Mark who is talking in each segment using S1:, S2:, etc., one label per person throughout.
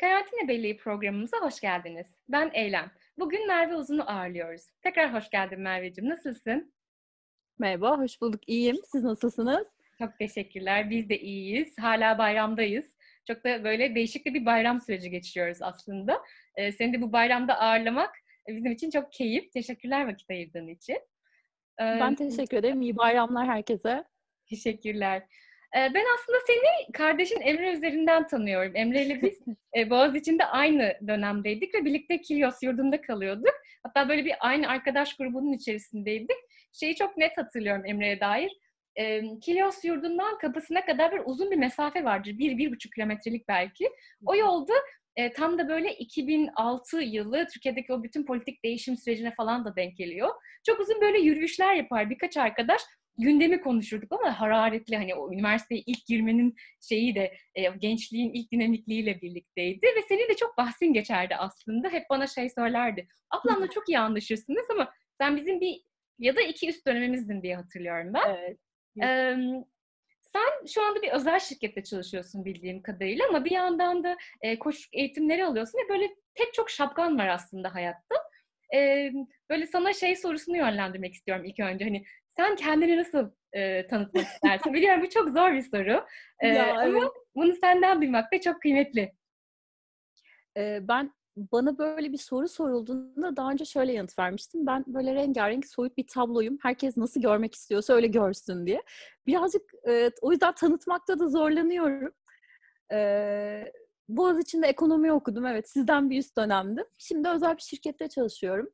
S1: Karantina Belleği programımıza hoş geldiniz. Ben Eylem. Bugün Merve Uzun'u ağırlıyoruz. Tekrar hoş geldin Merveciğim. Nasılsın?
S2: Merhaba, hoş bulduk. İyiyim. Siz nasılsınız?
S1: Çok teşekkürler. Biz de iyiyiz. Hala bayramdayız. Çok da böyle değişik bir bayram süreci geçiriyoruz aslında. Ee, seni de bu bayramda ağırlamak bizim için çok keyif. Teşekkürler vakit ayırdığın için.
S2: Ee, ben teşekkür ederim. İyi bayramlar herkese.
S1: Teşekkürler. Ben aslında seni kardeşin Emre üzerinden tanıyorum. Emre ile biz Boğaziçi'nde aynı dönemdeydik ve birlikte Kilios yurdunda kalıyorduk. Hatta böyle bir aynı arkadaş grubunun içerisindeydik. Şeyi çok net hatırlıyorum Emre'ye dair. Kilios yurdundan kapısına kadar bir uzun bir mesafe vardır. Bir, bir buçuk kilometrelik belki. O yolda tam da böyle 2006 yılı Türkiye'deki o bütün politik değişim sürecine falan da denk geliyor. Çok uzun böyle yürüyüşler yapar birkaç arkadaş gündemi konuşurduk ama hararetli hani o üniversiteye ilk girmenin şeyi de e, gençliğin ilk dinamikliğiyle birlikteydi ve senin de çok bahsin geçerdi aslında. Hep bana şey söylerdi. Ablamla çok iyi anlaşırsınız ama sen bizim bir ya da iki üst dönemimizdin diye hatırlıyorum ben. Evet. Ee, sen şu anda bir özel şirkette çalışıyorsun bildiğim kadarıyla ama bir yandan da e, koşu eğitimleri alıyorsun ve böyle pek çok şapkan var aslında hayatta. Ee, böyle sana şey sorusunu yönlendirmek istiyorum ilk önce. Hani sen kendini nasıl e, tanıtmak istersin? Biliyorum bu çok zor bir soru. E, ya, ama evet. bunu senden duymak da çok kıymetli.
S2: E, ben bana böyle bir soru sorulduğunda daha önce şöyle yanıt vermiştim. Ben böyle rengarenk soyut bir tabloyum. Herkes nasıl görmek istiyorsa öyle görsün diye. Birazcık e, o yüzden tanıtmakta da zorlanıyorum. E, Boğaziçi'nde ekonomi okudum. Evet sizden bir üst dönemdim. Şimdi özel bir şirkette çalışıyorum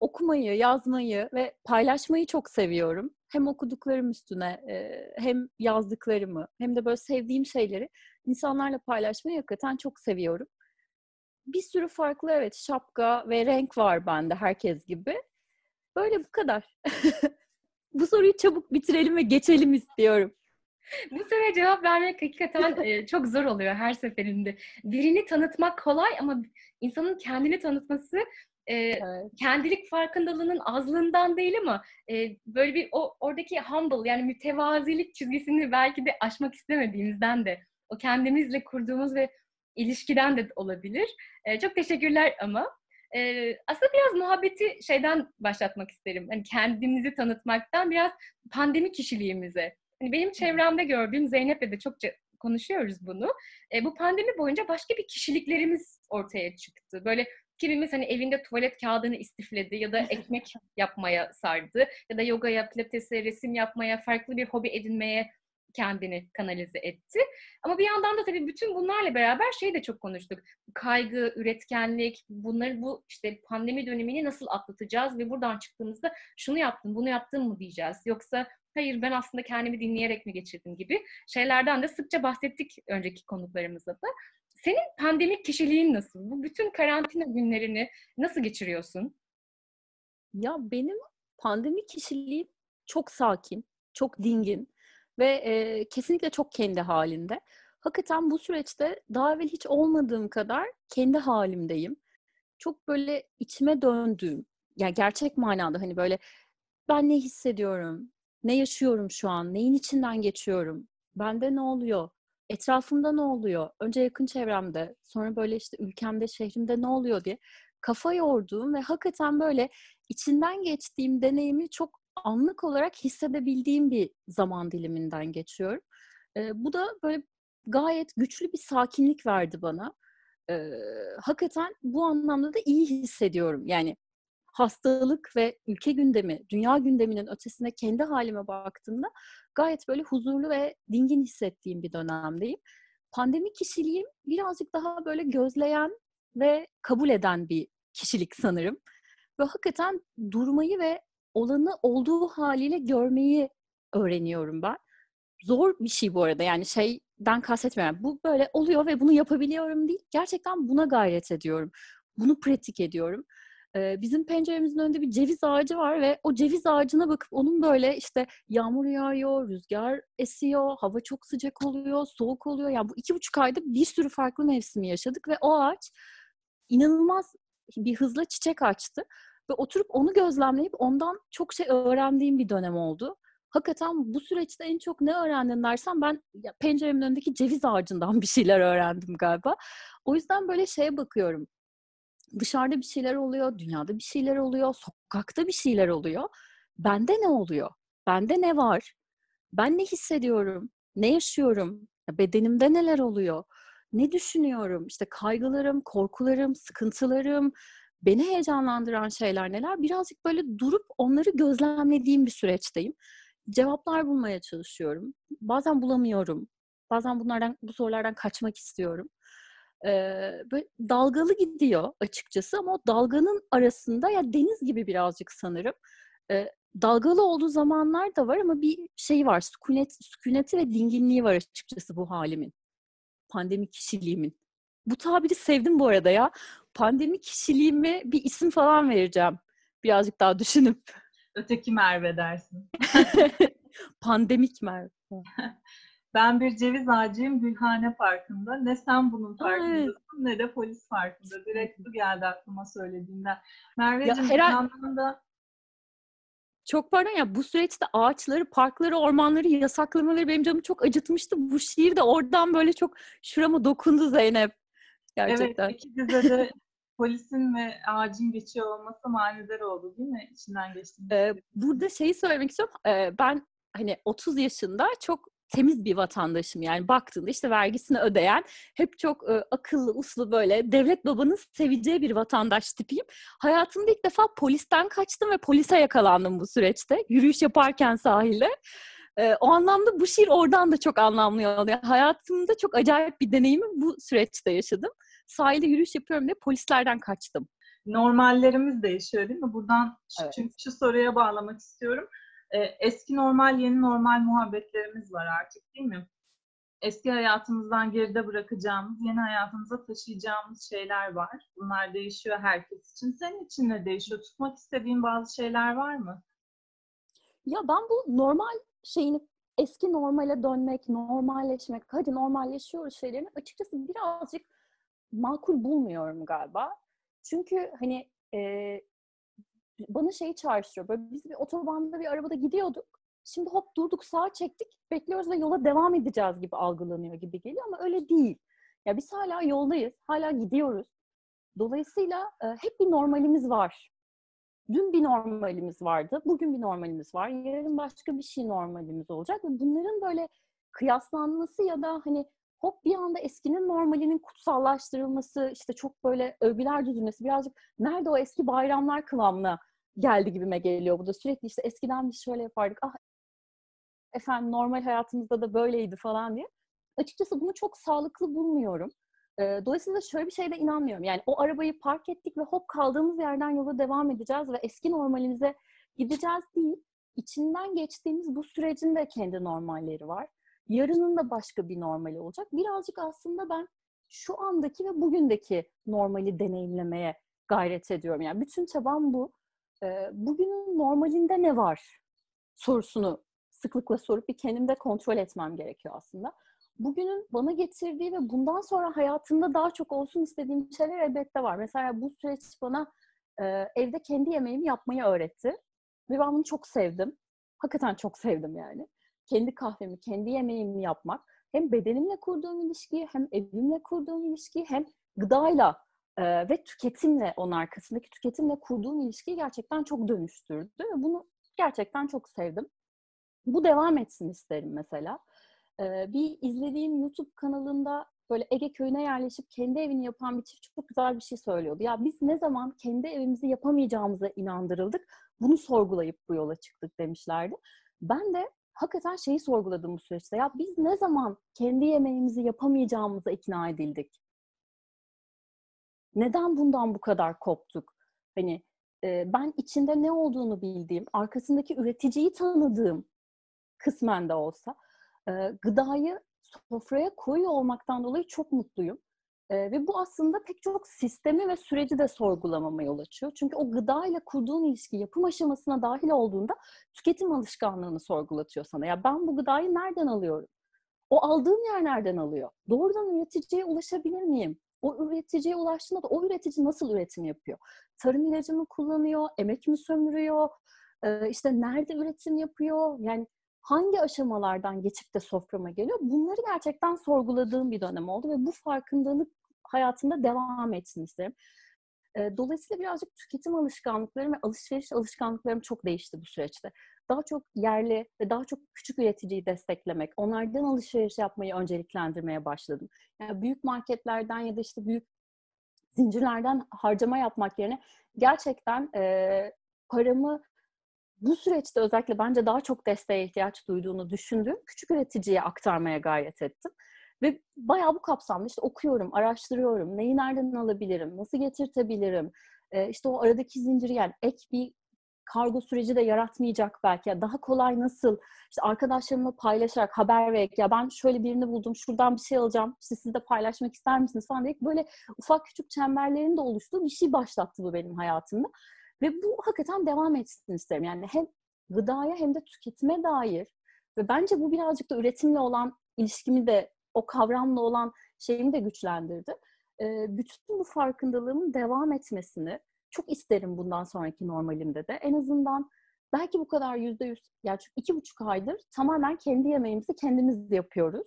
S2: okumayı, yazmayı ve paylaşmayı çok seviyorum. Hem okuduklarım üstüne hem yazdıklarımı hem de böyle sevdiğim şeyleri insanlarla paylaşmayı hakikaten çok seviyorum. Bir sürü farklı evet şapka ve renk var bende herkes gibi. Böyle bu kadar. bu soruyu çabuk bitirelim ve geçelim istiyorum.
S1: Bu soruya cevap vermek hakikaten çok zor oluyor her seferinde. Birini tanıtmak kolay ama insanın kendini tanıtması e, evet. kendilik farkındalığının azlığından değil ama e, böyle bir o oradaki humble yani mütevazilik çizgisini belki de aşmak istemediğimizden de o kendimizle kurduğumuz ve ilişkiden de olabilir. E, çok teşekkürler ama e, aslında biraz muhabbeti şeyden başlatmak isterim. Hani kendimizi tanıtmaktan biraz pandemi kişiliğimize. Hani benim çevremde gördüğüm Zeynep'le de çokça konuşuyoruz bunu. E, bu pandemi boyunca başka bir kişiliklerimiz ortaya çıktı. Böyle Kimimiz hani evinde tuvalet kağıdını istifledi ya da ekmek yapmaya sardı ya da yogaya, pilatese, resim yapmaya, farklı bir hobi edinmeye kendini kanalize etti. Ama bir yandan da tabii bütün bunlarla beraber şey de çok konuştuk. Kaygı, üretkenlik, bunları bu işte pandemi dönemini nasıl atlatacağız ve buradan çıktığımızda şunu yaptım, bunu yaptım mı diyeceğiz. Yoksa hayır ben aslında kendimi dinleyerek mi geçirdim gibi şeylerden de sıkça bahsettik önceki konuklarımızda da. Senin pandemik kişiliğin nasıl? Bu bütün karantina günlerini nasıl geçiriyorsun?
S2: Ya benim pandemik kişiliğim çok sakin, çok dingin ve e, kesinlikle çok kendi halinde. Hakikaten bu süreçte daha evvel hiç olmadığım kadar kendi halimdeyim. Çok böyle içime döndüğüm, yani gerçek manada hani böyle ben ne hissediyorum, ne yaşıyorum şu an, neyin içinden geçiyorum, bende ne oluyor, etrafımda ne oluyor? Önce yakın çevremde, sonra böyle işte ülkemde, şehrimde ne oluyor diye kafa yorduğum ve hakikaten böyle içinden geçtiğim deneyimi çok anlık olarak hissedebildiğim bir zaman diliminden geçiyorum. Ee, bu da böyle gayet güçlü bir sakinlik verdi bana. Ee, hakikaten bu anlamda da iyi hissediyorum. Yani hastalık ve ülke gündemi, dünya gündeminin ötesine kendi halime baktığımda gayet böyle huzurlu ve dingin hissettiğim bir dönemdeyim. Pandemi kişiliğim birazcık daha böyle gözleyen ve kabul eden bir kişilik sanırım. Ve hakikaten durmayı ve olanı olduğu haliyle görmeyi öğreniyorum ben. Zor bir şey bu arada yani şeyden kastetmiyorum. Bu böyle oluyor ve bunu yapabiliyorum değil. Gerçekten buna gayret ediyorum. Bunu pratik ediyorum bizim penceremizin önünde bir ceviz ağacı var ve o ceviz ağacına bakıp onun böyle işte yağmur yağıyor, rüzgar esiyor, hava çok sıcak oluyor, soğuk oluyor. Yani bu iki buçuk ayda bir sürü farklı mevsimi yaşadık ve o ağaç inanılmaz bir hızla çiçek açtı. Ve oturup onu gözlemleyip ondan çok şey öğrendiğim bir dönem oldu. hakikaten bu süreçte en çok ne öğrendin dersen ben penceremin önündeki ceviz ağacından bir şeyler öğrendim galiba. O yüzden böyle şeye bakıyorum. Dışarıda bir şeyler oluyor, dünyada bir şeyler oluyor, sokakta bir şeyler oluyor. Bende ne oluyor? Bende ne var? Ben ne hissediyorum? Ne yaşıyorum? Bedenimde neler oluyor? Ne düşünüyorum? İşte kaygılarım, korkularım, sıkıntılarım, beni heyecanlandıran şeyler neler? Birazcık böyle durup onları gözlemlediğim bir süreçteyim. Cevaplar bulmaya çalışıyorum. Bazen bulamıyorum. Bazen bunlardan bu sorulardan kaçmak istiyorum. Böyle dalgalı gidiyor açıkçası ama o dalganın arasında ya deniz gibi birazcık sanırım. Dalgalı olduğu zamanlar da var ama bir şey var. Sükunet, sükuneti ve dinginliği var açıkçası bu halimin. Pandemi kişiliğimin. Bu tabiri sevdim bu arada ya. Pandemi kişiliğime bir isim falan vereceğim. Birazcık daha düşünüp.
S3: Öteki Merve dersin.
S2: Pandemik Merve.
S3: ben bir ceviz ağacıyım Gülhane Parkı'nda. Ne sen bunun farkındasın evet. ne de polis farkında. Direkt bu geldi aklıma söylediğinden. Merveciğim bir yandan da
S2: çok pardon ya bu süreçte ağaçları, parkları, ormanları yasaklamaları benim canımı çok acıtmıştı. Bu şiir de oradan böyle çok şurama dokundu Zeynep. Gerçekten.
S3: Evet, iki dizede polisin ve ağacın geçiyor olması manidar oldu değil mi? İçinden geçtiğimiz.
S2: Ee, burada şeyi söylemek istiyorum. Ee, ben hani 30 yaşında çok temiz bir vatandaşım yani baktığında işte vergisini ödeyen hep çok e, akıllı uslu böyle devlet babanın seveceği bir vatandaş tipiyim. Hayatımda ilk defa polisten kaçtım ve polise yakalandım bu süreçte yürüyüş yaparken sahilde. E, o anlamda bu şiir oradan da çok anlamlı oluyor. Hayatımda çok acayip bir deneyimi bu süreçte yaşadım. Sahilde yürüyüş yapıyorum diye polislerden kaçtım.
S3: Normallerimiz değişiyor değil mi? Buradan şu, evet. çünkü şu soruya bağlamak istiyorum e, eski normal, yeni normal muhabbetlerimiz var artık değil mi? Eski hayatımızdan geride bırakacağımız, yeni hayatımıza taşıyacağımız şeyler var. Bunlar değişiyor herkes için. Senin için ne değişiyor? Tutmak istediğin bazı şeyler var mı?
S2: Ya ben bu normal şeyini eski normale dönmek, normalleşmek, hadi normalleşiyoruz şeylerini açıkçası birazcık makul bulmuyorum galiba. Çünkü hani e, bana şeyi çağrıştırıyor. Böyle biz bir otobanda bir arabada gidiyorduk. Şimdi hop durduk sağa çektik. Bekliyoruz ve yola devam edeceğiz gibi algılanıyor gibi geliyor ama öyle değil. Ya biz hala yoldayız. Hala gidiyoruz. Dolayısıyla e, hep bir normalimiz var. Dün bir normalimiz vardı. Bugün bir normalimiz var. Yarın başka bir şey normalimiz olacak. Ve bunların böyle kıyaslanması ya da hani hop bir anda eskinin normalinin kutsallaştırılması, işte çok böyle övgüler düzülmesi, birazcık nerede o eski bayramlar kıvamına geldi gibime geliyor. Bu da sürekli işte eskiden biz şöyle yapardık, ah efendim normal hayatımızda da böyleydi falan diye. Açıkçası bunu çok sağlıklı bulmuyorum. Dolayısıyla şöyle bir şeyde inanmıyorum. Yani o arabayı park ettik ve hop kaldığımız yerden yola devam edeceğiz ve eski normalimize gideceğiz değil. İçinden geçtiğimiz bu sürecin de kendi normalleri var. Yarının da başka bir normali olacak. Birazcık aslında ben şu andaki ve bugündeki normali deneyimlemeye gayret ediyorum. Yani bütün çabam bu. Bugünün normalinde ne var sorusunu sıklıkla sorup bir kendimde kontrol etmem gerekiyor aslında. Bugünün bana getirdiği ve bundan sonra hayatımda daha çok olsun istediğim şeyler elbette var. Mesela bu süreç bana evde kendi yemeğimi yapmayı öğretti. Ve ben bunu çok sevdim. Hakikaten çok sevdim yani kendi kahvemi, kendi yemeğimi yapmak hem bedenimle kurduğum ilişkiyi, hem evimle kurduğum ilişkiyi, hem gıdayla e, ve tüketimle, onun arkasındaki tüketimle kurduğum ilişkiyi gerçekten çok dönüştürdü. Bunu gerçekten çok sevdim. Bu devam etsin isterim mesela. E, bir izlediğim YouTube kanalında böyle Ege köyüne yerleşip kendi evini yapan bir çift çok güzel bir şey söylüyordu. Ya biz ne zaman kendi evimizi yapamayacağımıza inandırıldık, bunu sorgulayıp bu yola çıktık demişlerdi. Ben de hakikaten şeyi sorguladım bu süreçte. Ya biz ne zaman kendi yemeğimizi yapamayacağımıza ikna edildik? Neden bundan bu kadar koptuk? Hani e, ben içinde ne olduğunu bildiğim, arkasındaki üreticiyi tanıdığım kısmen de olsa e, gıdayı sofraya koyuyor olmaktan dolayı çok mutluyum. E, ve bu aslında pek çok sistemi ve süreci de sorgulamama yol açıyor. Çünkü o gıda ile kurduğun ilişki yapım aşamasına dahil olduğunda tüketim alışkanlığını sorgulatıyor sana. Ya ben bu gıdayı nereden alıyorum? O aldığım yer nereden alıyor? Doğrudan üreticiye ulaşabilir miyim? O üreticiye ulaştığında da o üretici nasıl üretim yapıyor? Tarım ilacı mı kullanıyor? Emek mi sömürüyor? Ee, işte nerede üretim yapıyor? Yani hangi aşamalardan geçip de soframa geliyor? Bunları gerçekten sorguladığım bir dönem oldu ve bu farkındalık hayatımda devam etsin isterim. Dolayısıyla birazcık tüketim alışkanlıklarım ve alışveriş alışkanlıklarım çok değişti bu süreçte. Daha çok yerli ve daha çok küçük üreticiyi desteklemek, onlardan alışveriş yapmayı önceliklendirmeye başladım. Yani büyük marketlerden ya da işte büyük zincirlerden harcama yapmak yerine gerçekten e, paramı bu süreçte özellikle bence daha çok desteğe ihtiyaç duyduğunu düşündüğüm küçük üreticiye aktarmaya gayret ettim. Ve bayağı bu kapsamda işte okuyorum, araştırıyorum, neyi nereden alabilirim, nasıl getirtebilirim, e, işte o aradaki zinciri yani ek bir kargo süreci de yaratmayacak belki. Daha kolay nasıl işte arkadaşlarımla paylaşarak haber vererek ya ben şöyle birini buldum şuradan bir şey alacağım işte siz de paylaşmak ister misiniz falan diye böyle ufak küçük çemberlerin de oluştuğu bir şey başlattı bu benim hayatımda. Ve bu hakikaten devam etsin isterim. Yani hem gıdaya hem de tüketime dair ve bence bu birazcık da üretimle olan ilişkimi de o kavramla olan şeyimi de güçlendirdi. bütün bu farkındalığımın devam etmesini çok isterim bundan sonraki normalimde de. En azından belki bu kadar yüzde yüz, yani iki buçuk aydır tamamen kendi yemeğimizi kendimiz yapıyoruz.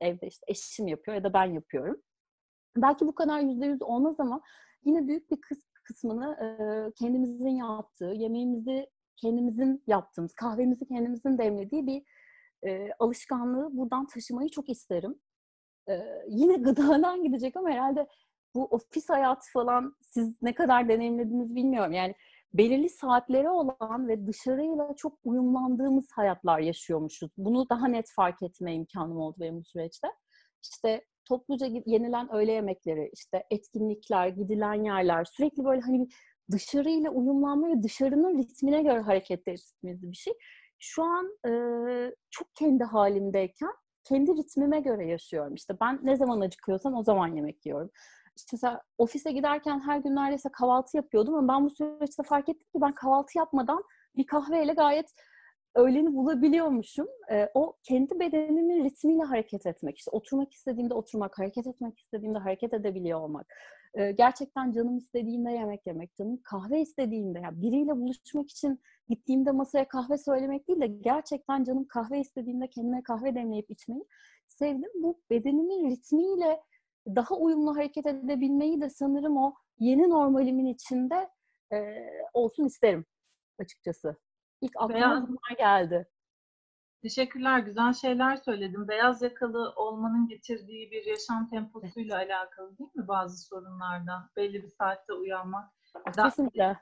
S2: Evde işte eşim yapıyor ya da ben yapıyorum. Belki bu kadar yüzde yüz olmaz ama yine büyük bir kısmını kendimizin yaptığı, yemeğimizi kendimizin yaptığımız, kahvemizi kendimizin demlediği bir alışkanlığı buradan taşımayı çok isterim. Yine gıdadan gidecek ama herhalde bu ofis hayatı falan siz ne kadar deneyimlediniz bilmiyorum. Yani belirli saatleri olan ve dışarıyla çok uyumlandığımız hayatlar yaşıyormuşuz. Bunu daha net fark etme imkanım oldu benim bu süreçte. İşte topluca yenilen öğle yemekleri, işte etkinlikler, gidilen yerler, sürekli böyle hani dışarıyla uyumlanma ve dışarının ritmine göre hareket ettiğimiz bir şey. Şu an e, çok kendi halimdeyken kendi ritmime göre yaşıyorum. İşte ben ne zaman acıkıyorsam o zaman yemek yiyorum işte mesela ofise giderken her gün neredeyse kahvaltı yapıyordum ama ben bu süreçte fark ettim ki ben kahvaltı yapmadan bir kahveyle gayet öğleni bulabiliyormuşum. E, o kendi bedenimin ritmiyle hareket etmek. işte oturmak istediğimde oturmak, hareket etmek istediğimde hareket edebiliyor olmak. E, gerçekten canım istediğinde yemek yemek, canım kahve istediğinde, yani biriyle buluşmak için gittiğimde masaya kahve söylemek değil de gerçekten canım kahve istediğinde kendime kahve demleyip içmeyi sevdim. Bu bedenimin ritmiyle daha uyumlu hareket edebilmeyi de sanırım o yeni normalimin içinde e, olsun isterim açıkçası. İlk aklıma bunlar geldi.
S3: Teşekkürler. Güzel şeyler söyledim. Beyaz yakalı olmanın getirdiği bir yaşam temposuyla evet. alakalı değil mi bazı sorunlardan? Belli bir saatte uyanmak.
S2: Kesinlikle.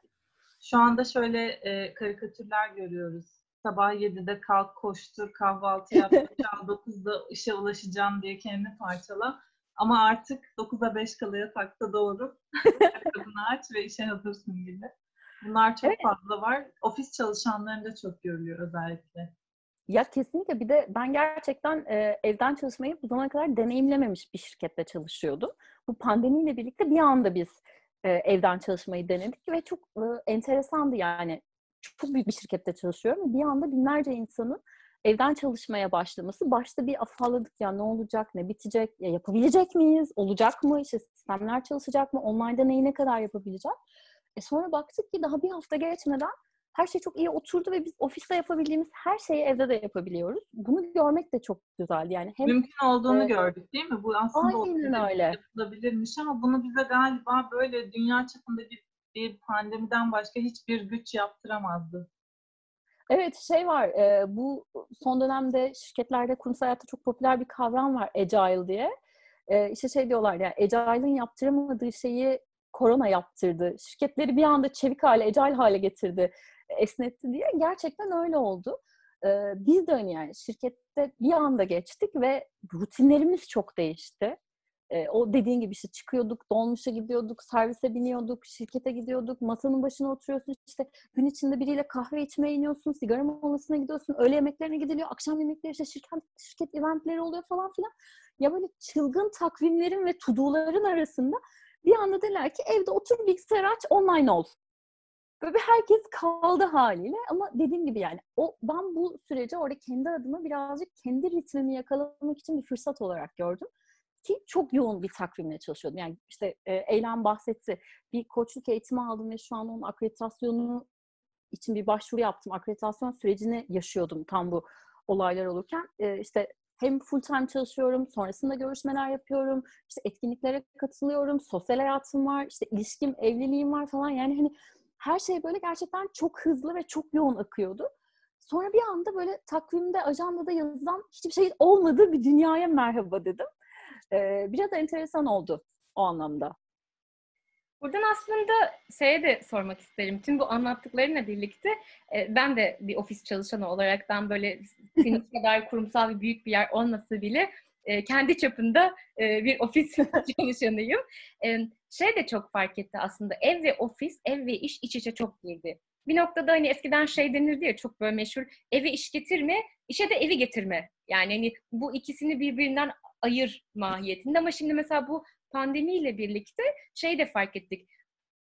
S3: Şu anda şöyle e, karikatürler görüyoruz. Sabah 7'de kalk, koştur, kahvaltı yap, 9'da işe ulaşacağım diye kendini parçala. Ama artık 9'a 5 kala yatakta doğru kapını aç ve işe hazırsın gibi. Bunlar çok evet. fazla var. Ofis çalışanlarında çok görülüyor özellikle.
S2: Ya kesinlikle bir de ben gerçekten e, evden çalışmayı bu zamana kadar deneyimlememiş bir şirkette çalışıyordum. Bu pandemiyle birlikte bir anda biz e, evden çalışmayı denedik ve çok e, enteresandı yani. Çok büyük bir şirkette çalışıyorum. Bir anda binlerce insanın evden çalışmaya başlaması başta bir afalladık ya ne olacak, ne bitecek, ya yapabilecek miyiz, olacak mı, işte sistemler çalışacak mı, onlarda neyi ne kadar yapabileceğiz. E sonra baktık ki daha bir hafta geçmeden her şey çok iyi oturdu ve biz ofiste yapabildiğimiz her şeyi evde de yapabiliyoruz. Bunu görmek de çok güzeldi. Yani
S3: hem mümkün olduğunu e, gördük değil mi? Bu aslında
S2: aynen öyle.
S3: yapılabilirmiş ama bunu bize galiba böyle dünya çapında bir, bir pandemiden başka hiçbir güç yaptıramazdı.
S2: Evet şey var e, bu son dönemde şirketlerde kurumsal hayatta çok popüler bir kavram var agile diye. E, işte şey diyorlar ya yani, agile'ın yaptıramadığı şeyi korona yaptırdı. Şirketleri bir anda çevik hale, agile hale getirdi, esnetti diye. Gerçekten öyle oldu. E, biz de hani yani şirkette bir anda geçtik ve rutinlerimiz çok değişti. E, o dediğin gibi işte çıkıyorduk, dolmuşa gidiyorduk, servise biniyorduk, şirkete gidiyorduk, masanın başına oturuyorsun işte gün içinde biriyle kahve içmeye iniyorsun, sigara molasına gidiyorsun, öğle yemeklerine gidiliyor, akşam yemekleri işte şirket, şirket eventleri oluyor falan filan. Ya böyle çılgın takvimlerin ve tuduların arasında bir anda dediler ki evde otur bilgisayar aç online ol. Böyle herkes kaldı haliyle ama dediğim gibi yani o ben bu süreci orada kendi adıma birazcık kendi ritmimi yakalamak için bir fırsat olarak gördüm ki çok yoğun bir takvimle çalışıyordum. Yani işte e, Eylem bahsetti. Bir koçluk eğitimi aldım ve şu an onun akreditasyonu için bir başvuru yaptım. Akreditasyon sürecini yaşıyordum tam bu olaylar olurken e, işte hem full time çalışıyorum, sonrasında görüşmeler yapıyorum, işte etkinliklere katılıyorum, sosyal hayatım var, işte ilişkim, evliliğim var falan. Yani hani her şey böyle gerçekten çok hızlı ve çok yoğun akıyordu. Sonra bir anda böyle takvimde, ajandada yazılan hiçbir şey olmadığı bir dünyaya merhaba dedim. Ee, biraz enteresan oldu o anlamda.
S1: Buradan aslında şeye de sormak isterim. Tüm bu anlattıklarıyla birlikte e, ben de bir ofis çalışanı olaraktan böyle senin kadar kurumsal ve büyük bir yer olmasa bile e, kendi çapında e, bir ofis çalışanıyım. Şey de çok fark etti aslında. Ev ve ofis, ev ve iş iç içe çok girdi. Bir noktada hani eskiden şey denirdi ya çok böyle meşhur eve iş getirme, işe de evi getirme. Yani hani bu ikisini birbirinden ayır mahiyetinde ama şimdi mesela bu pandemiyle birlikte şey de fark ettik.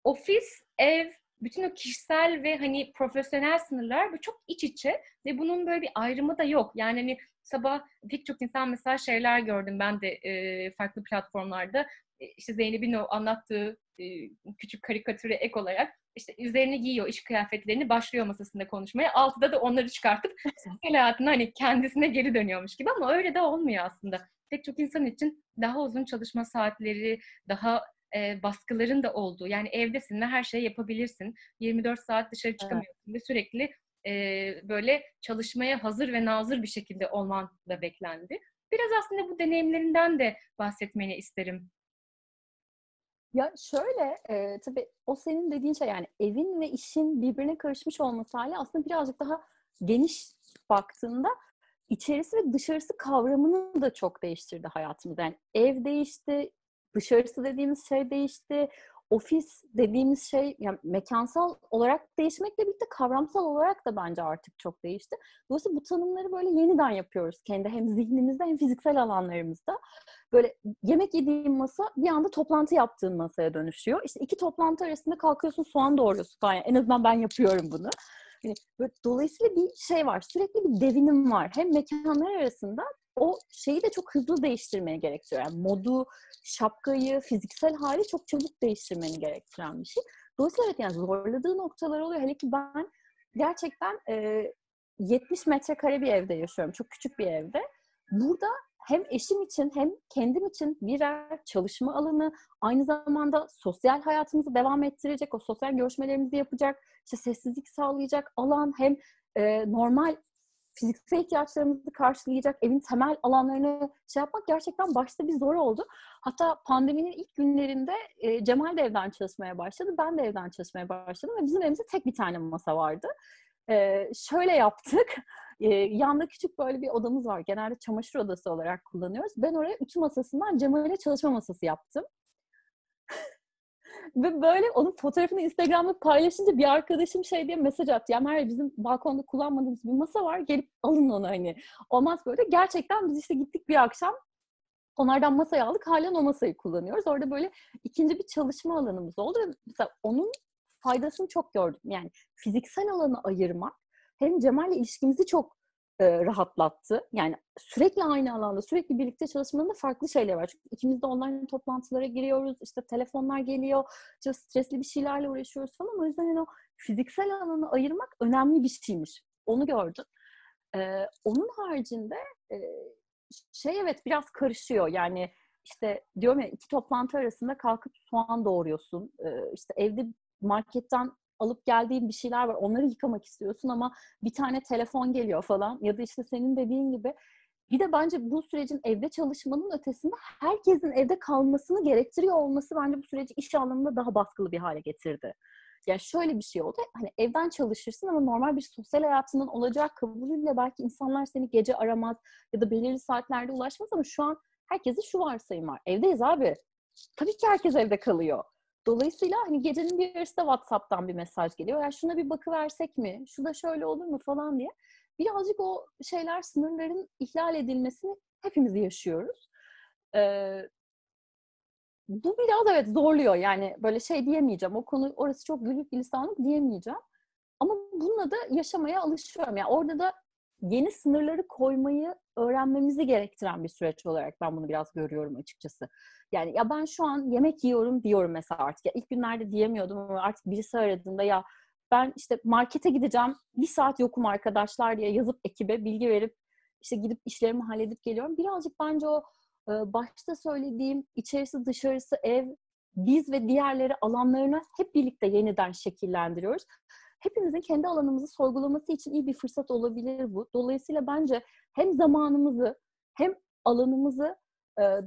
S1: Ofis, ev, bütün o kişisel ve hani profesyonel sınırlar bu çok iç içe ve bunun böyle bir ayrımı da yok. Yani hani sabah pek çok insan mesela şeyler gördüm ben de e, farklı platformlarda. E, işte Zeynep'in o anlattığı e, küçük karikatüre ek olarak işte üzerine giyiyor iş kıyafetlerini başlıyor masasında konuşmaya. Altıda da onları çıkartıp sosyal hayatına hani kendisine geri dönüyormuş gibi ama öyle de olmuyor aslında pek çok insan için daha uzun çalışma saatleri, daha e, baskıların da olduğu. Yani evdesin ve her şeyi yapabilirsin. 24 saat dışarı çıkamıyorsun evet. ve sürekli e, böyle çalışmaya hazır ve nazır bir şekilde olman da beklendi. Biraz aslında bu deneyimlerinden de bahsetmeni isterim.
S2: Ya şöyle, e, tabii o senin dediğin şey yani evin ve işin birbirine karışmış olması hali aslında birazcık daha geniş baktığında içerisi ve dışarısı kavramını da çok değiştirdi hayatımızda. Yani ev değişti, dışarısı dediğimiz şey değişti, ofis dediğimiz şey yani mekansal olarak değişmekle birlikte kavramsal olarak da bence artık çok değişti. Dolayısıyla bu tanımları böyle yeniden yapıyoruz kendi hem zihnimizde hem fiziksel alanlarımızda. Böyle yemek yediğin masa bir anda toplantı yaptığın masaya dönüşüyor. İşte iki toplantı arasında kalkıyorsun soğan doğruyorsun falan. Yani en azından ben yapıyorum bunu. Hani böyle, dolayısıyla bir şey var. Sürekli bir devinim var. Hem mekanlar arasında o şeyi de çok hızlı değiştirmeye gerektiriyor. Yani modu, şapkayı, fiziksel hali çok çabuk değiştirmeni gerektiren bir şey. Dolayısıyla evet yani zorladığı noktalar oluyor. Hele ki ben gerçekten e, 70 metrekare bir evde yaşıyorum. Çok küçük bir evde. Burada hem eşim için hem kendim için birer çalışma alanı, aynı zamanda sosyal hayatımızı devam ettirecek, o sosyal görüşmelerimizi yapacak, işte sessizlik sağlayacak alan hem e, normal fiziksel ihtiyaçlarımızı karşılayacak evin temel alanlarını şey yapmak gerçekten başta bir zor oldu. Hatta pandeminin ilk günlerinde e, Cemal de evden çalışmaya başladı. Ben de evden çalışmaya başladım ve bizim evimizde tek bir tane masa vardı. E, şöyle yaptık. E, yanda küçük böyle bir odamız var. Genelde çamaşır odası olarak kullanıyoruz. Ben oraya ütü masasından Cemal'e çalışma masası yaptım. Ve böyle onun fotoğrafını Instagram'da paylaşınca bir arkadaşım şey diye mesaj attı. Ya Merve bizim balkonda kullanmadığımız bir masa var. Gelip alın onu hani. Olmaz böyle. Gerçekten biz işte gittik bir akşam Onlardan masayı aldık. Halen o masayı kullanıyoruz. Orada böyle ikinci bir çalışma alanımız oldu. Mesela onun faydasını çok gördüm. Yani fiziksel alanı ayırmak hem Cemal'le ilişkimizi çok e, rahatlattı. Yani sürekli aynı alanda, sürekli birlikte çalışmanın da farklı şeyler var. Çünkü ikimiz de online toplantılara giriyoruz, işte telefonlar geliyor, işte stresli bir şeylerle uğraşıyoruz falan. O yüzden yani o fiziksel alanı ayırmak önemli bir şeymiş. Onu gördüm. Ee, onun haricinde e, şey evet biraz karışıyor. Yani işte diyorum ya iki toplantı arasında kalkıp soğan doğuruyorsun. Ee, işte evde marketten alıp geldiğin bir şeyler var. Onları yıkamak istiyorsun ama bir tane telefon geliyor falan. Ya da işte senin dediğin gibi bir de bence bu sürecin evde çalışmanın ötesinde herkesin evde kalmasını gerektiriyor olması bence bu süreci iş anlamında daha baskılı bir hale getirdi. Ya şöyle bir şey oldu. Hani evden çalışırsın ama normal bir sosyal hayatının olacak kabulüyle belki insanlar seni gece aramaz ya da belirli saatlerde ulaşmaz ama şu an herkese şu varsayım var. Evdeyiz abi. Tabii ki herkes evde kalıyor. Dolayısıyla hani gecenin bir yarısı da WhatsApp'tan bir mesaj geliyor. Ya şuna bir bakıversek mi? Şu da şöyle olur mu falan diye. Birazcık o şeyler sınırların ihlal edilmesini hepimiz yaşıyoruz. Ee, bu biraz evet zorluyor. Yani böyle şey diyemeyeceğim. O konu orası çok gülük lisanlık diyemeyeceğim. Ama bununla da yaşamaya alışıyorum. Yani orada da yeni sınırları koymayı öğrenmemizi gerektiren bir süreç olarak ben bunu biraz görüyorum açıkçası. Yani ya ben şu an yemek yiyorum diyorum mesela artık. Ya ilk günlerde diyemiyordum ama artık birisi aradığında ya ben işte markete gideceğim bir saat yokum arkadaşlar diye yazıp ekibe bilgi verip işte gidip işlerimi halledip geliyorum. Birazcık bence o başta söylediğim içerisi dışarısı ev biz ve diğerleri alanlarını hep birlikte yeniden şekillendiriyoruz. Hepimizin kendi alanımızı sorgulaması için iyi bir fırsat olabilir bu. Dolayısıyla bence hem zamanımızı hem alanımızı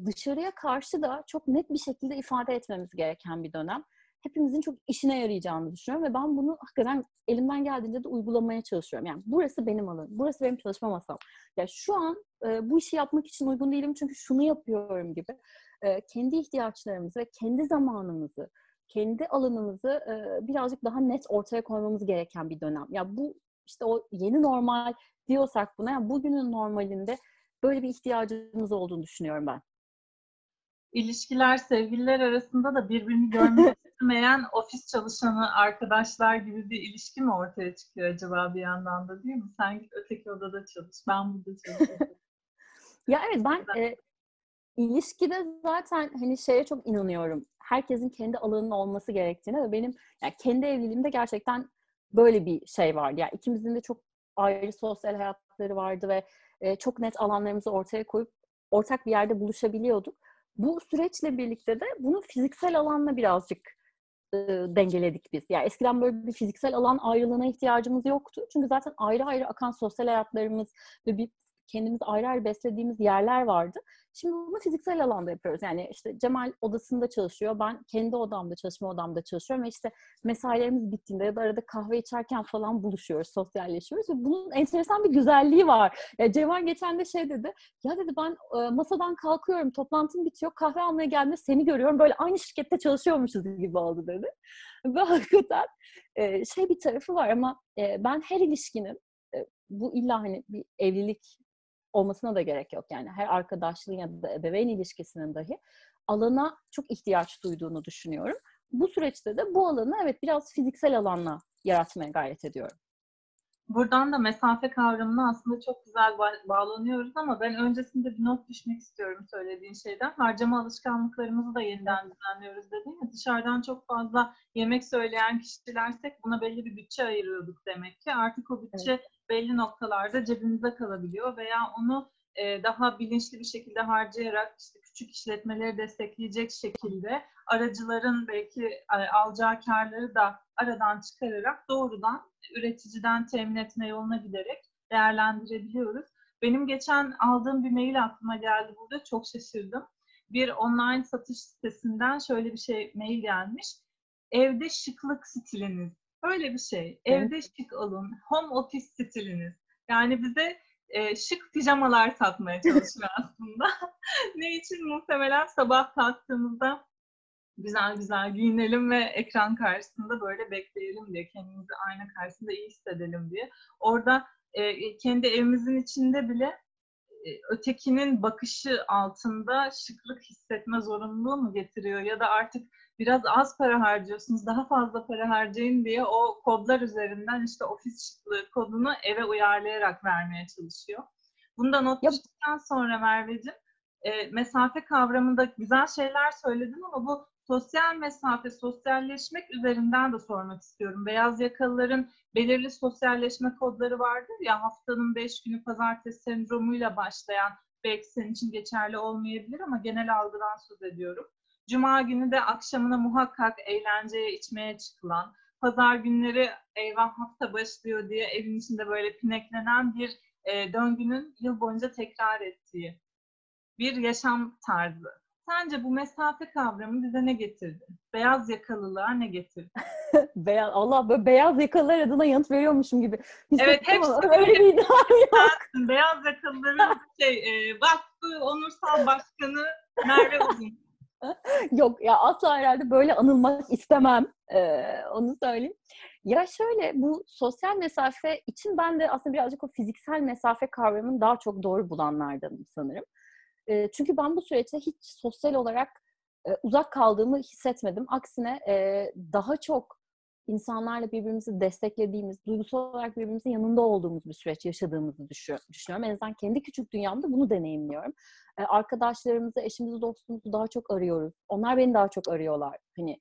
S2: dışarıya karşı da çok net bir şekilde ifade etmemiz gereken bir dönem. Hepimizin çok işine yarayacağını düşünüyorum ve ben bunu hakikaten elimden geldiğince de uygulamaya çalışıyorum. Yani burası benim alanım, burası benim çalışma masam. Ya şu an e, bu işi yapmak için uygun değilim çünkü şunu yapıyorum gibi. E, kendi ihtiyaçlarımızı ve kendi zamanımızı, kendi alanımızı e, birazcık daha net ortaya koymamız gereken bir dönem. Ya bu işte o yeni normal diyorsak buna, yani bugünün normalinde böyle bir ihtiyacımız olduğunu düşünüyorum ben.
S3: İlişkiler, sevgililer arasında da birbirini görmek istemeyen ofis çalışanı arkadaşlar gibi bir ilişki mi ortaya çıkıyor acaba bir yandan da değil mi? Sen öteki odada çalış, ben burada çalışıyorum.
S2: ya evet ben e, ilişkide zaten hani şeye çok inanıyorum. Herkesin kendi alanının olması gerektiğine ve benim yani kendi evliliğimde gerçekten böyle bir şey vardı. Yani ikimizin de çok ayrı sosyal hayatları vardı ve e, çok net alanlarımızı ortaya koyup ortak bir yerde buluşabiliyorduk. Bu süreçle birlikte de bunu fiziksel alanla birazcık e, dengeledik biz. Yani eskiden böyle bir fiziksel alan ayrılığına ihtiyacımız yoktu. Çünkü zaten ayrı ayrı akan sosyal hayatlarımız ve bir kendimiz ayrı ayrı beslediğimiz yerler vardı. Şimdi bunu fiziksel alanda yapıyoruz. Yani işte Cemal odasında çalışıyor. Ben kendi odamda, çalışma odamda çalışıyorum. Ve işte mesailerimiz bittiğinde ya da arada kahve içerken falan buluşuyoruz, sosyalleşiyoruz. Ve bunun enteresan bir güzelliği var. Ya Cemal geçen de şey dedi. Ya dedi ben e, masadan kalkıyorum, toplantım bitiyor. Kahve almaya geldiğimde seni görüyorum. Böyle aynı şirkette çalışıyormuşuz gibi oldu dedi. Ve hakikaten e, şey bir tarafı var ama e, ben her ilişkinin bu illa hani bir evlilik olmasına da gerek yok. Yani her arkadaşlığın ya da ebeveyn ilişkisinin dahi alana çok ihtiyaç duyduğunu düşünüyorum. Bu süreçte de bu alanı evet biraz fiziksel alanla yaratmaya gayret ediyorum.
S3: Buradan da mesafe kavramına aslında çok güzel bağlanıyoruz ama ben öncesinde bir not düşmek istiyorum söylediğin şeyden. Harcama alışkanlıklarımızı da yeniden düzenliyoruz dedin ya. Dışarıdan çok fazla yemek söyleyen kişilersek buna belli bir bütçe ayırıyorduk demek ki. Artık o bütçe evet. belli noktalarda cebimizde kalabiliyor veya onu daha bilinçli bir şekilde harcayarak işte küçük işletmeleri destekleyecek şekilde aracıların belki alacağı karları da aradan çıkararak doğrudan üreticiden temin etme yoluna giderek değerlendirebiliyoruz. Benim geçen aldığım bir mail aklıma geldi burada. Çok şaşırdım. Bir online satış sitesinden şöyle bir şey mail gelmiş. Evde şıklık stiliniz. Öyle bir şey. Evde evet. şık olun. Home office stiliniz. Yani bize e, şık pijamalar satmaya çalışıyor aslında. ne için? Muhtemelen sabah kalktığımızda güzel güzel giyinelim ve ekran karşısında böyle bekleyelim diye, kendimizi ayna karşısında iyi hissedelim diye. Orada e, kendi evimizin içinde bile ötekinin bakışı altında şıklık hissetme zorunluluğu mu getiriyor ya da artık biraz az para harcıyorsunuz, daha fazla para harcayın diye o kodlar üzerinden işte ofis şıklığı kodunu eve uyarlayarak vermeye çalışıyor. Bunu da not düştükten sonra Merveciğim, e, mesafe kavramında güzel şeyler söyledin ama bu sosyal mesafe, sosyalleşmek üzerinden de sormak istiyorum. Beyaz yakalıların belirli sosyalleşme kodları vardır ya haftanın beş günü pazartesi sendromuyla başlayan belki senin için geçerli olmayabilir ama genel algıdan söz ediyorum. Cuma günü de akşamına muhakkak eğlenceye, içmeye çıkılan, pazar günleri eyvah hafta başlıyor diye evin içinde böyle pineklenen bir e, döngünün yıl boyunca tekrar ettiği bir yaşam tarzı. Sence bu mesafe kavramı bize ne getirdi? Beyaz yakalılığa ne getirdi?
S2: beyaz, Allah böyle beyaz yakalılar adına yanıt veriyormuşum gibi.
S3: Evet hepsi öyle bir iddia yok. Beyaz yakalıların şey, e, Vakfı Onursal Başkanı Merve Uzun.
S2: Yok ya asla herhalde böyle anılmak istemem. Ee, onu söyleyeyim. Ya şöyle bu sosyal mesafe için ben de aslında birazcık o fiziksel mesafe kavramını daha çok doğru bulanlardanım sanırım. E, çünkü ben bu süreçte hiç sosyal olarak e, uzak kaldığımı hissetmedim. Aksine e, daha çok insanlarla birbirimizi desteklediğimiz, duygusal olarak birbirimizin yanında olduğumuz bir süreç yaşadığımızı düşünüyorum. En azından kendi küçük dünyamda bunu deneyimliyorum. E, arkadaşlarımızı, eşimizi, dostumuzu daha çok arıyoruz. Onlar beni daha çok arıyorlar. Hani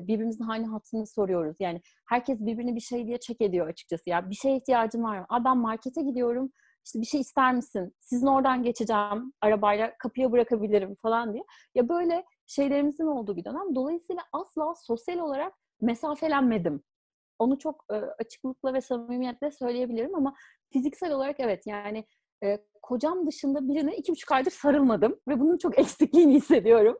S2: birbirimizin halini hatırını soruyoruz. Yani herkes birbirini bir şey diye çek ediyor açıkçası. Ya bir şeye ihtiyacım var mı? Aa, ben markete gidiyorum işte bir şey ister misin? Sizin oradan geçeceğim arabayla kapıya bırakabilirim falan diye. Ya böyle şeylerimizin olduğu bir dönem. Dolayısıyla asla sosyal olarak mesafelenmedim. Onu çok e, açıklıkla ve samimiyetle söyleyebilirim ama fiziksel olarak evet yani e, kocam dışında birine iki buçuk aydır sarılmadım ve bunun çok eksikliğini hissediyorum.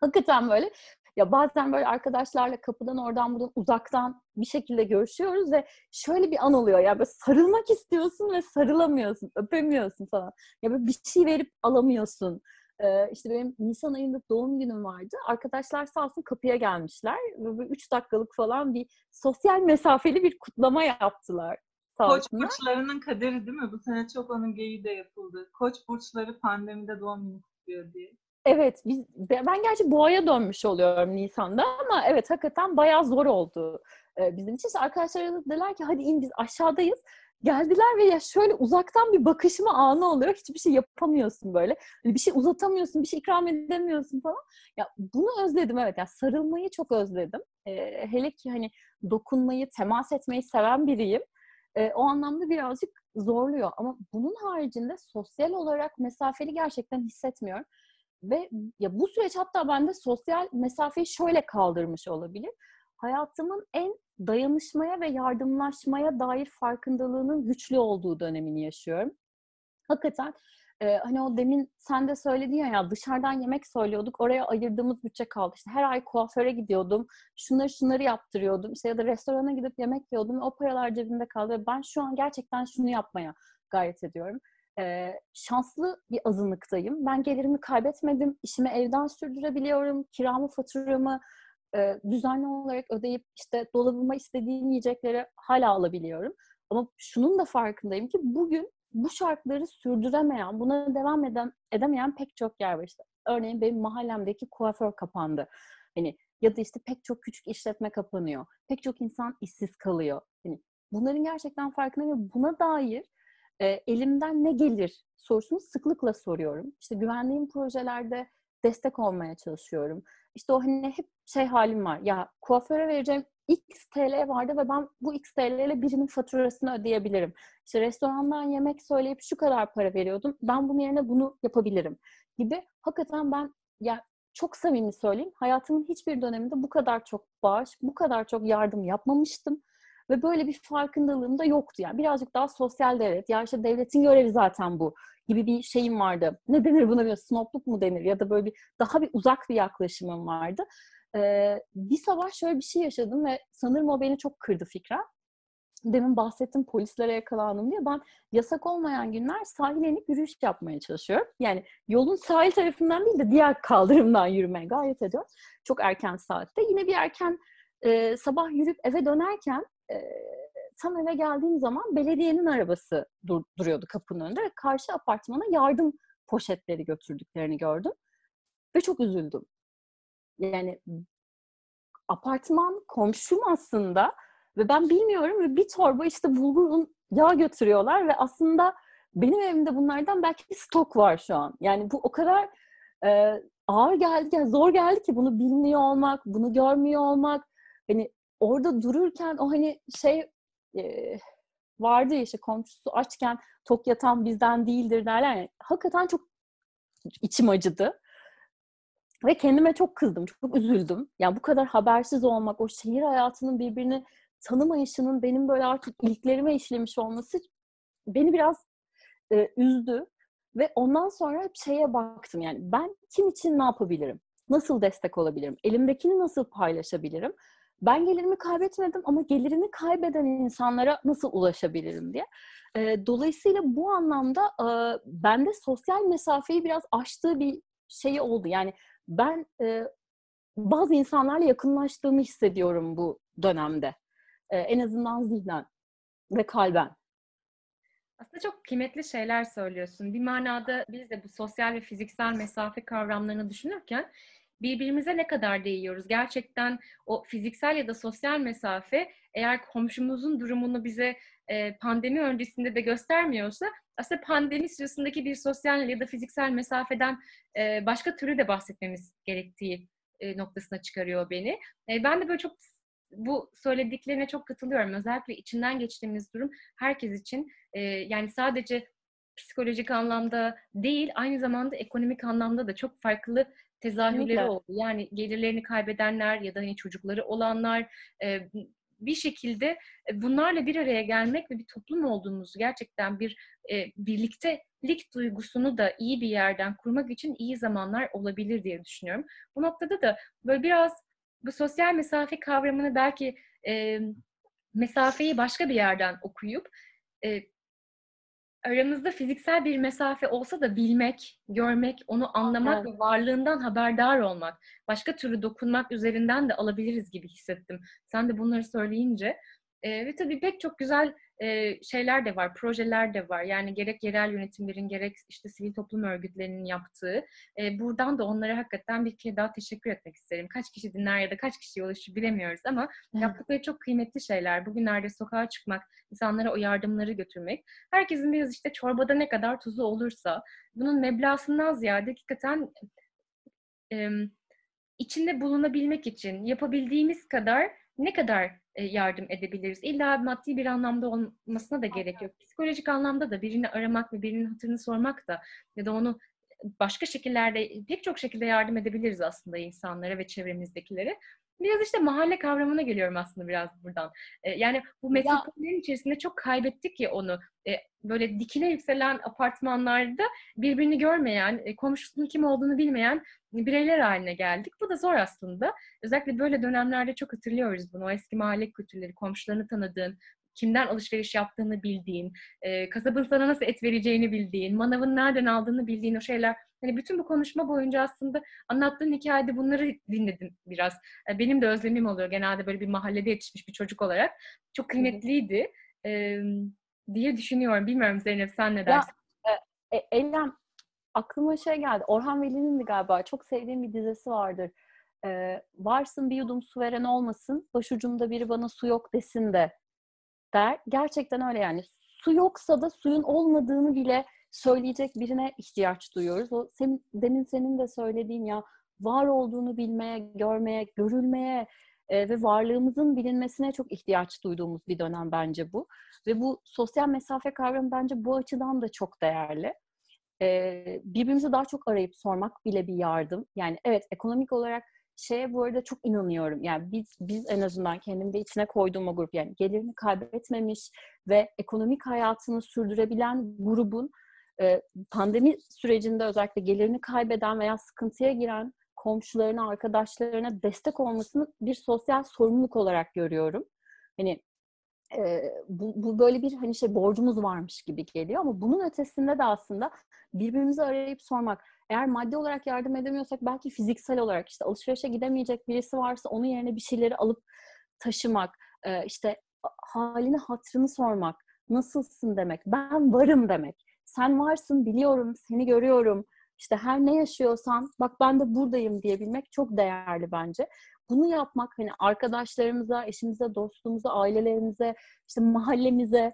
S2: Hakikaten böyle ya bazen böyle arkadaşlarla kapıdan oradan buradan uzaktan bir şekilde görüşüyoruz ve şöyle bir an oluyor ya böyle sarılmak istiyorsun ve sarılamıyorsun, öpemiyorsun falan. Ya böyle bir şey verip alamıyorsun. Ee, işte benim Nisan ayında doğum günüm vardı. Arkadaşlar sağ olsun kapıya gelmişler. Ve böyle üç dakikalık falan bir sosyal mesafeli bir kutlama yaptılar.
S3: Koç burçlarının kaderi değil mi? Bu sene çok onun geyiği de yapıldı. Koç burçları pandemide doğum günü kutluyor diye.
S2: Evet, biz, ben gerçi boğaya dönmüş oluyorum Nisan'da ama evet hakikaten bayağı zor oldu e, bizim için. İşte arkadaşlar dediler ki hadi in biz aşağıdayız. Geldiler ve ya şöyle uzaktan bir bakışma anı oluyor. Hiçbir şey yapamıyorsun böyle. Hani bir şey uzatamıyorsun, bir şey ikram edemiyorsun falan. Ya bunu özledim evet. Yani sarılmayı çok özledim. Ee, hele ki hani dokunmayı, temas etmeyi seven biriyim. Ee, o anlamda birazcık zorluyor. Ama bunun haricinde sosyal olarak mesafeli gerçekten hissetmiyorum. Ve ya bu süreç hatta bende sosyal mesafeyi şöyle kaldırmış olabilir. Hayatımın en dayanışmaya ve yardımlaşmaya dair farkındalığının güçlü olduğu dönemini yaşıyorum. Hakikaten e, hani o demin sen de söyledin ya, ya dışarıdan yemek söylüyorduk oraya ayırdığımız bütçe kaldı. İşte her ay kuaföre gidiyordum, şunları şunları yaptırıyordum işte ya da restorana gidip yemek yiyordum o paralar cebimde kaldı ben şu an gerçekten şunu yapmaya gayret ediyorum e, şanslı bir azınlıktayım. Ben gelirimi kaybetmedim. İşimi evden sürdürebiliyorum. Kiramı, faturamı e, düzenli olarak ödeyip işte dolabıma istediğim yiyecekleri hala alabiliyorum. Ama şunun da farkındayım ki bugün bu şartları sürdüremeyen, buna devam eden, edemeyen pek çok yer var işte. Örneğin benim mahallemdeki kuaför kapandı. Hani ya da işte pek çok küçük işletme kapanıyor. Pek çok insan işsiz kalıyor. Hani bunların gerçekten farkındayım ve buna dair e, elimden ne gelir sorusunu sıklıkla soruyorum. İşte güvendiğim projelerde destek olmaya çalışıyorum. İşte o hani hep şey halim var. Ya kuaföre vereceğim X TL vardı ve ben bu X TL ile birinin faturasını ödeyebilirim. İşte restorandan yemek söyleyip şu kadar para veriyordum. Ben bunun yerine bunu yapabilirim gibi. Hakikaten ben ya çok samimi söyleyeyim. Hayatımın hiçbir döneminde bu kadar çok bağış, bu kadar çok yardım yapmamıştım. Ve böyle bir farkındalığım da yoktu. Yani birazcık daha sosyal devlet. Ya işte devletin görevi zaten bu gibi bir şeyim vardı. Ne denir buna bir snobluk mu denir ya da böyle bir daha bir uzak bir yaklaşımım vardı. Ee, bir sabah şöyle bir şey yaşadım ve sanırım o beni çok kırdı Fikra. Demin bahsettim polislere yakalandım diye. Ben yasak olmayan günler sahile inip yürüyüş yapmaya çalışıyorum. Yani yolun sahil tarafından değil de diğer kaldırımdan yürümeye gayret ediyorum. Çok erken saatte. Yine bir erken e, sabah yürüyüp eve dönerken e, tam eve geldiğim zaman belediyenin arabası dur, duruyordu kapının önünde ve karşı apartmana yardım poşetleri götürdüklerini gördüm. Ve çok üzüldüm. Yani apartman komşum aslında ve ben bilmiyorum ve bir torba işte bulgur yağ götürüyorlar ve aslında benim evimde bunlardan belki bir stok var şu an. Yani bu o kadar e, ağır geldi, yani zor geldi ki bunu bilmiyor olmak, bunu görmüyor olmak. Hani orada dururken o hani şey e, vardı ya işte komşusu açken tok yatan bizden değildir derler. Yani, hakikaten çok içim acıdı. Ve kendime çok kızdım, çok üzüldüm. Yani bu kadar habersiz olmak, o şehir hayatının birbirini tanımayışının benim böyle artık ilklerime işlemiş olması beni biraz e, üzdü. Ve ondan sonra şeye baktım yani ben kim için ne yapabilirim? Nasıl destek olabilirim? Elimdekini nasıl paylaşabilirim? Ben gelirimi kaybetmedim ama gelirini kaybeden insanlara nasıl ulaşabilirim diye. E, dolayısıyla bu anlamda e, bende sosyal mesafeyi biraz aştığı bir şey oldu. Yani ben e, bazı insanlarla yakınlaştığımı hissediyorum bu dönemde. E, en azından zihnen ve kalben.
S1: Aslında çok kıymetli şeyler söylüyorsun. Bir manada biz de bu sosyal ve fiziksel mesafe kavramlarını düşünürken birbirimize ne kadar değiyoruz? Gerçekten o fiziksel ya da sosyal mesafe eğer komşumuzun durumunu bize e, pandemi öncesinde de göstermiyorsa aslında pandemi sırasındaki bir sosyal ya da fiziksel mesafeden e, başka türlü de bahsetmemiz gerektiği e, noktasına çıkarıyor beni. E, ben de böyle çok bu söylediklerine çok katılıyorum. Özellikle içinden geçtiğimiz durum herkes için e, yani sadece psikolojik anlamda değil, aynı zamanda ekonomik anlamda da çok farklı tezahürleri oldu. Yani gelirlerini kaybedenler ya da hani çocukları olanlar e, bir şekilde e, bunlarla bir araya gelmek ve bir toplum olduğumuzu gerçekten bir e, birliktelik duygusunu da iyi bir yerden kurmak için iyi zamanlar olabilir diye düşünüyorum. Bu noktada da böyle biraz bu sosyal mesafe kavramını belki e, mesafeyi başka bir yerden okuyup e, aramızda fiziksel bir mesafe olsa da bilmek, görmek, onu anlamak evet. ve varlığından haberdar olmak, başka türlü dokunmak üzerinden de alabiliriz gibi hissettim. Sen de bunları söyleyince. E, ve tabii pek çok güzel e, şeyler de var, projeler de var. Yani gerek yerel yönetimlerin, gerek işte sivil toplum örgütlerinin yaptığı. E, buradan da onlara hakikaten bir kere daha teşekkür etmek isterim. Kaç kişi dinler ya da kaç kişi ulaşır bilemiyoruz ama yaptıkları çok kıymetli şeyler. Bugünlerde sokağa çıkmak, insanlara o yardımları götürmek. Herkesin biraz işte çorbada ne kadar tuzu olursa bunun meblağından ziyade hakikaten e, içinde bulunabilmek için yapabildiğimiz kadar ne kadar yardım edebiliriz? İlla maddi bir anlamda olmasına da gerek yok. Psikolojik anlamda da birini aramak ve birinin hatırını sormak da ya da onu başka şekillerde pek çok şekilde yardım edebiliriz aslında insanlara ve çevremizdekilere. Biraz işte mahalle kavramına geliyorum aslında biraz buradan. E, yani bu metropollerin içerisinde çok kaybettik ya onu. E, böyle dikine yükselen apartmanlarda birbirini görmeyen, e, komşusunun kim olduğunu bilmeyen bireyler haline geldik. Bu da zor aslında. Özellikle böyle dönemlerde çok hatırlıyoruz bunu. O eski mahalle kültürleri, komşularını tanıdığın, kimden alışveriş yaptığını bildiğin, e, kasabın sana nasıl et vereceğini bildiğin, manavın nereden aldığını bildiğin o şeyler. Hani bütün bu konuşma boyunca aslında anlattığın hikayede bunları dinledim biraz. E, benim de özlemim oluyor genelde böyle bir mahallede yetişmiş bir çocuk olarak. Çok kıymetliydi e, diye düşünüyorum. Bilmiyorum Zeynep sen ne dersin?
S2: Ya, e, Eylem aklıma şey geldi. Orhan Veli'nin de galiba çok sevdiğim bir dizesi vardır. Ee, varsın bir yudum su veren olmasın, başucumda biri bana su yok desin de der. Gerçekten öyle yani. Su yoksa da suyun olmadığını bile söyleyecek birine ihtiyaç duyuyoruz. O senin, demin senin de söylediğin ya var olduğunu bilmeye, görmeye, görülmeye e, ve varlığımızın bilinmesine çok ihtiyaç duyduğumuz bir dönem bence bu. Ve bu sosyal mesafe kavramı bence bu açıdan da çok değerli. E, birbirimizi daha çok arayıp sormak bile bir yardım. Yani evet ekonomik olarak şeye bu arada çok inanıyorum. Yani biz biz en azından kendimde içine koyduğum o grup yani gelirini kaybetmemiş ve ekonomik hayatını sürdürebilen grubun e, pandemi sürecinde özellikle gelirini kaybeden veya sıkıntıya giren komşularına, arkadaşlarına destek olmasını bir sosyal sorumluluk olarak görüyorum. Hani e, bu, bu böyle bir hani şey borcumuz varmış gibi geliyor ama bunun ötesinde de aslında birbirimizi arayıp sormak eğer maddi olarak yardım edemiyorsak belki fiziksel olarak işte alışverişe gidemeyecek birisi varsa onun yerine bir şeyleri alıp taşımak, işte halini hatrını sormak, nasılsın demek, ben varım demek. Sen varsın biliyorum, seni görüyorum. İşte her ne yaşıyorsan bak ben de buradayım diyebilmek çok değerli bence. Bunu yapmak hani arkadaşlarımıza, eşimize, dostumuza, ailelerimize, işte mahallemize,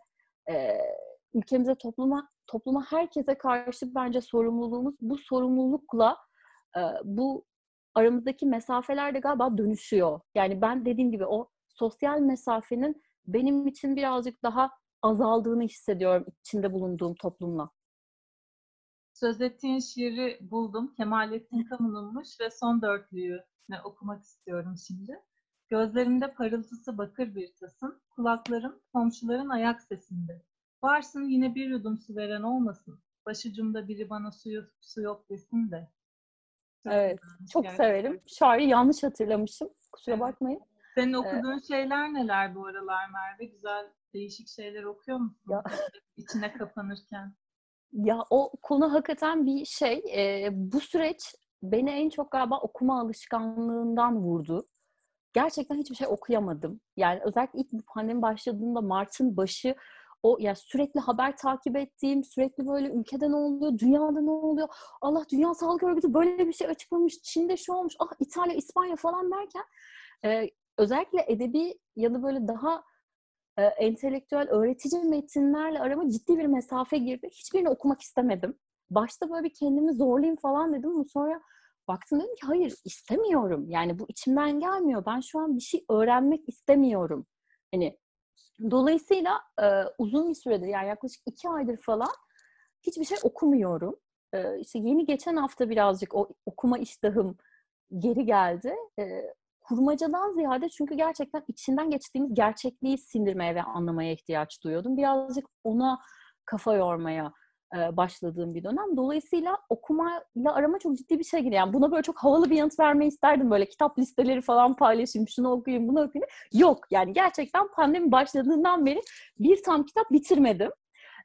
S2: ülkemize, topluma topluma herkese karşı bence sorumluluğumuz bu sorumlulukla e, bu aramızdaki mesafeler de galiba dönüşüyor. Yani ben dediğim gibi o sosyal mesafenin benim için birazcık daha azaldığını hissediyorum içinde bulunduğum toplumla.
S3: Söz ettiğin şiiri buldum. Kemalettin Kamun'unmuş ve son dörtlüğü okumak istiyorum şimdi. Gözlerimde parıltısı bakır bir tasın, kulaklarım komşuların ayak sesinde. Varsın yine bir yudum su veren olmasın. Başucumda biri bana suyu, su yok desin de.
S2: Çok evet, çok gerçekten. severim. Şairi yanlış hatırlamışım. Kusura evet. bakmayın.
S3: Senin okuduğun ee, şeyler neler bu aralar Merve? Güzel, değişik şeyler okuyor musun? Ya. İçine kapanırken.
S2: Ya o konu hakikaten bir şey. E, bu süreç beni en çok galiba okuma alışkanlığından vurdu. Gerçekten hiçbir şey okuyamadım. Yani özellikle ilk bu pandemi başladığında Mart'ın başı o ya sürekli haber takip ettiğim, sürekli böyle ülkede ne oluyor, dünyada ne oluyor? Allah Dünya Sağlık Örgütü böyle bir şey açıklamış, Çin'de şu olmuş, ah İtalya, İspanya falan derken e, özellikle edebi ya da böyle daha e, entelektüel, öğretici metinlerle arama ciddi bir mesafe girdi. Hiçbirini okumak istemedim. Başta böyle bir kendimi zorlayayım falan dedim ama sonra baktım dedim ki hayır istemiyorum. Yani bu içimden gelmiyor. Ben şu an bir şey öğrenmek istemiyorum. Hani dolayısıyla e, uzun bir süredir yani yaklaşık iki aydır falan hiçbir şey okumuyorum. E, işte yeni geçen hafta birazcık o okuma iştahım geri geldi. E, kurmacadan ziyade çünkü gerçekten içinden geçtiğimiz gerçekliği sindirmeye ve anlamaya ihtiyaç duyuyordum. Birazcık ona kafa yormaya başladığım bir dönem. Dolayısıyla okumayla arama çok ciddi bir şey gidiyor. Yani buna böyle çok havalı bir yanıt vermeyi isterdim. Böyle kitap listeleri falan paylaşayım, şunu okuyayım, bunu okuyayım. Yok yani gerçekten pandemi başladığından beri bir tam kitap bitirmedim.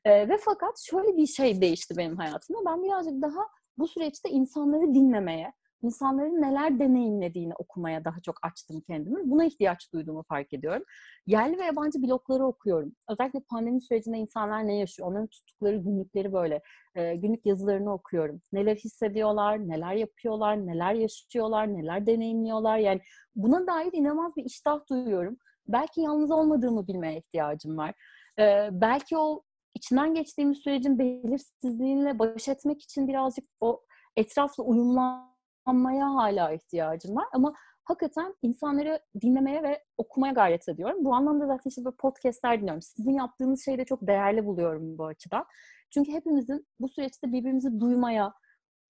S2: Ee, ve fakat şöyle bir şey değişti benim hayatımda. Ben birazcık daha bu süreçte insanları dinlemeye, insanların neler deneyimlediğini okumaya daha çok açtım kendimi. Buna ihtiyaç duyduğumu fark ediyorum. Yerli ve yabancı blogları okuyorum. Özellikle pandemi sürecinde insanlar ne yaşıyor? Onların tuttukları günlükleri böyle, e, günlük yazılarını okuyorum. Neler hissediyorlar, neler yapıyorlar, neler yaşıyorlar, neler deneyimliyorlar. Yani buna dair inanılmaz bir iştah duyuyorum. Belki yalnız olmadığımı bilmeye ihtiyacım var. E, belki o içinden geçtiğimiz sürecin belirsizliğiyle baş etmek için birazcık o etrafla uyumlan anmaya hala ihtiyacım var ama hakikaten insanları dinlemeye ve okumaya gayret ediyorum. Bu anlamda zaten işte böyle podcastler dinliyorum. Sizin yaptığınız şeyi de çok değerli buluyorum bu açıdan. Çünkü hepimizin bu süreçte birbirimizi duymaya,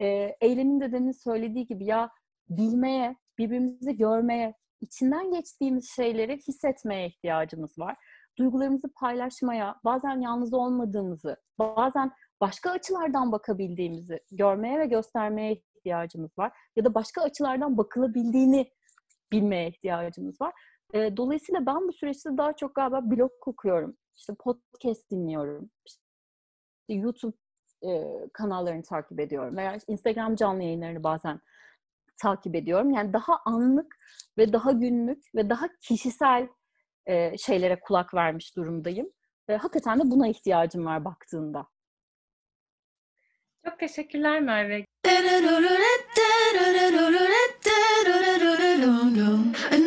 S2: e, Eylem'in de demin söylediği gibi ya bilmeye, birbirimizi görmeye, içinden geçtiğimiz şeyleri hissetmeye ihtiyacımız var. Duygularımızı paylaşmaya, bazen yalnız olmadığımızı, bazen başka açılardan bakabildiğimizi görmeye ve göstermeye ihtiyacımız var. Ya da başka açılardan bakılabildiğini bilmeye ihtiyacımız var. E, dolayısıyla ben bu süreçte daha çok galiba blog okuyorum. İşte podcast dinliyorum. İşte YouTube e, kanallarını takip ediyorum. Veya Instagram canlı yayınlarını bazen takip ediyorum. Yani daha anlık ve daha günlük ve daha kişisel e, şeylere kulak vermiş durumdayım. E, hakikaten de buna ihtiyacım var baktığında.
S1: Çok teşekkürler Merve. And